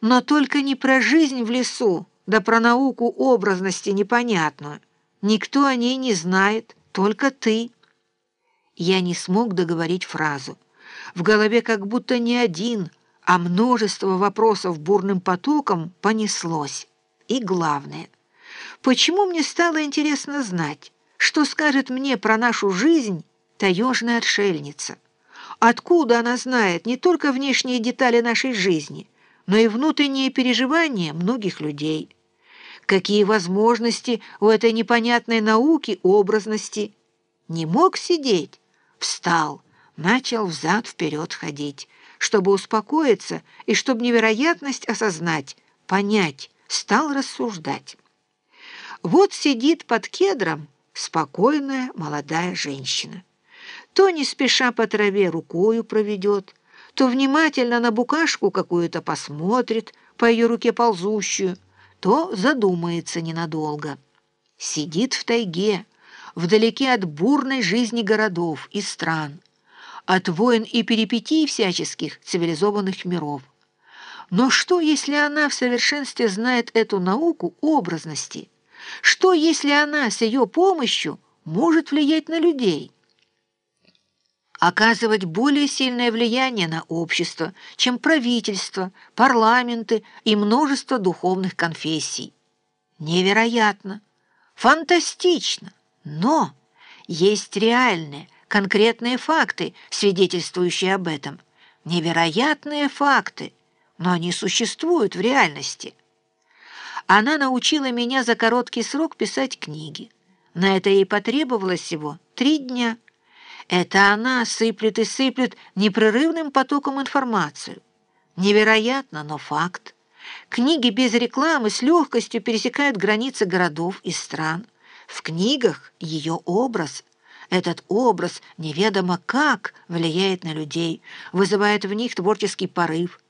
Но только не про жизнь в лесу, да про науку образности непонятную. Никто о ней не знает, только ты. Я не смог договорить фразу. В голове как будто не один, а множество вопросов бурным потоком понеслось. И главное, почему мне стало интересно знать, что скажет мне про нашу жизнь таежная отшельница? Откуда она знает не только внешние детали нашей жизни, но и внутренние переживания многих людей? Какие возможности у этой непонятной науки образности? Не мог сидеть? Встал, начал взад-вперед ходить, чтобы успокоиться и чтобы невероятность осознать, понять, стал рассуждать. Вот сидит под кедром спокойная молодая женщина. То не спеша по траве рукою проведет, то внимательно на букашку какую-то посмотрит, по ее руке ползущую, то задумается ненадолго. Сидит в тайге, вдалеке от бурной жизни городов и стран, от войн и перипетий всяческих цивилизованных миров. Но что, если она в совершенстве знает эту науку образности? Что, если она с ее помощью может влиять на людей? Оказывать более сильное влияние на общество, чем правительство, парламенты и множество духовных конфессий. Невероятно, фантастично, но есть реальные, конкретные факты, свидетельствующие об этом. Невероятные факты, но они существуют в реальности. Она научила меня за короткий срок писать книги. На это ей потребовалось всего три дня. Это она сыплет и сыплет непрерывным потоком информацию. Невероятно, но факт. Книги без рекламы с легкостью пересекают границы городов и стран. В книгах ее образ. Этот образ неведомо как влияет на людей, вызывает в них творческий порыв.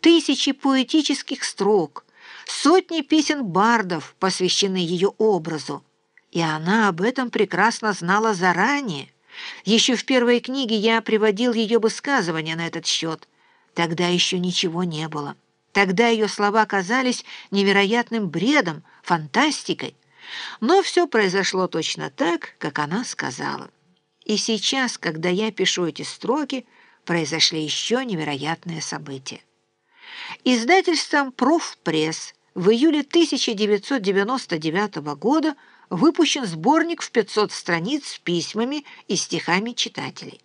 Тысячи поэтических строк, сотни песен бардов посвящены ее образу. И она об этом прекрасно знала заранее. Еще в первой книге я приводил ее высказывания на этот счет. Тогда еще ничего не было. Тогда ее слова казались невероятным бредом, фантастикой. Но все произошло точно так, как она сказала. И сейчас, когда я пишу эти строки, произошли еще невероятные события. Издательством «Профпресс» в июле 1999 года выпущен сборник в 500 страниц с письмами и стихами читателей.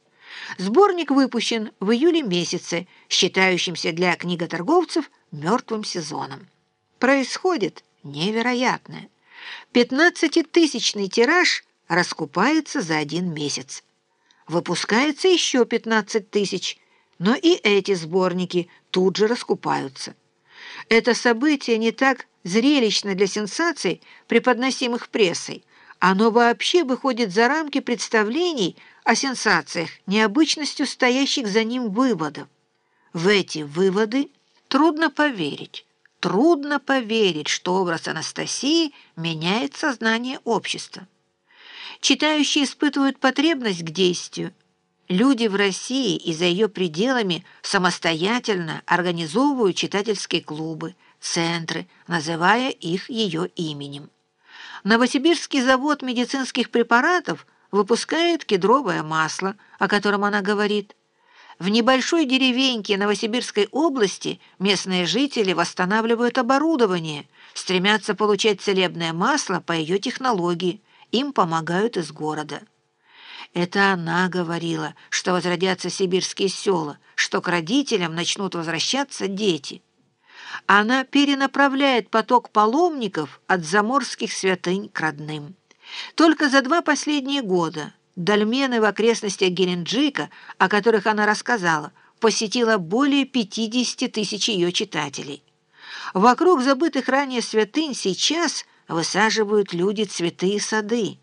Сборник выпущен в июле месяце, считающимся для книготорговцев мертвым сезоном. Происходит невероятное. Пятнадцатитысячный тираж раскупается за один месяц. Выпускается еще 15 тысяч, но и эти сборники тут же раскупаются. Это событие не так зрелищно для сенсаций, преподносимых прессой. Оно вообще выходит за рамки представлений о сенсациях, необычностью стоящих за ним выводов. В эти выводы трудно поверить. Трудно поверить, что образ Анастасии меняет сознание общества. Читающие испытывают потребность к действию. Люди в России и за ее пределами самостоятельно организовывают читательские клубы, центры, называя их ее именем. Новосибирский завод медицинских препаратов выпускает кедровое масло, о котором она говорит – в небольшой деревеньке Новосибирской области местные жители восстанавливают оборудование, стремятся получать целебное масло по ее технологии, им помогают из города. Это она говорила, что возродятся сибирские села, что к родителям начнут возвращаться дети. Она перенаправляет поток паломников от заморских святынь к родным. Только за два последние года – Дольмены в окрестностях Геленджика, о которых она рассказала, посетило более 50 тысяч ее читателей. Вокруг забытых ранее святынь сейчас высаживают люди цветы и сады.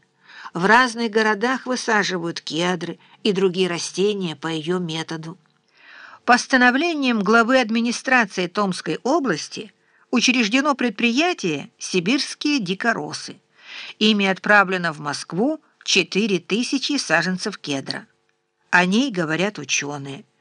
В разных городах высаживают кедры и другие растения по ее методу. Постановлением главы администрации Томской области учреждено предприятие «Сибирские дикоросы». Ими отправлено в Москву Четыре тысячи саженцев кедра. О ней говорят ученые.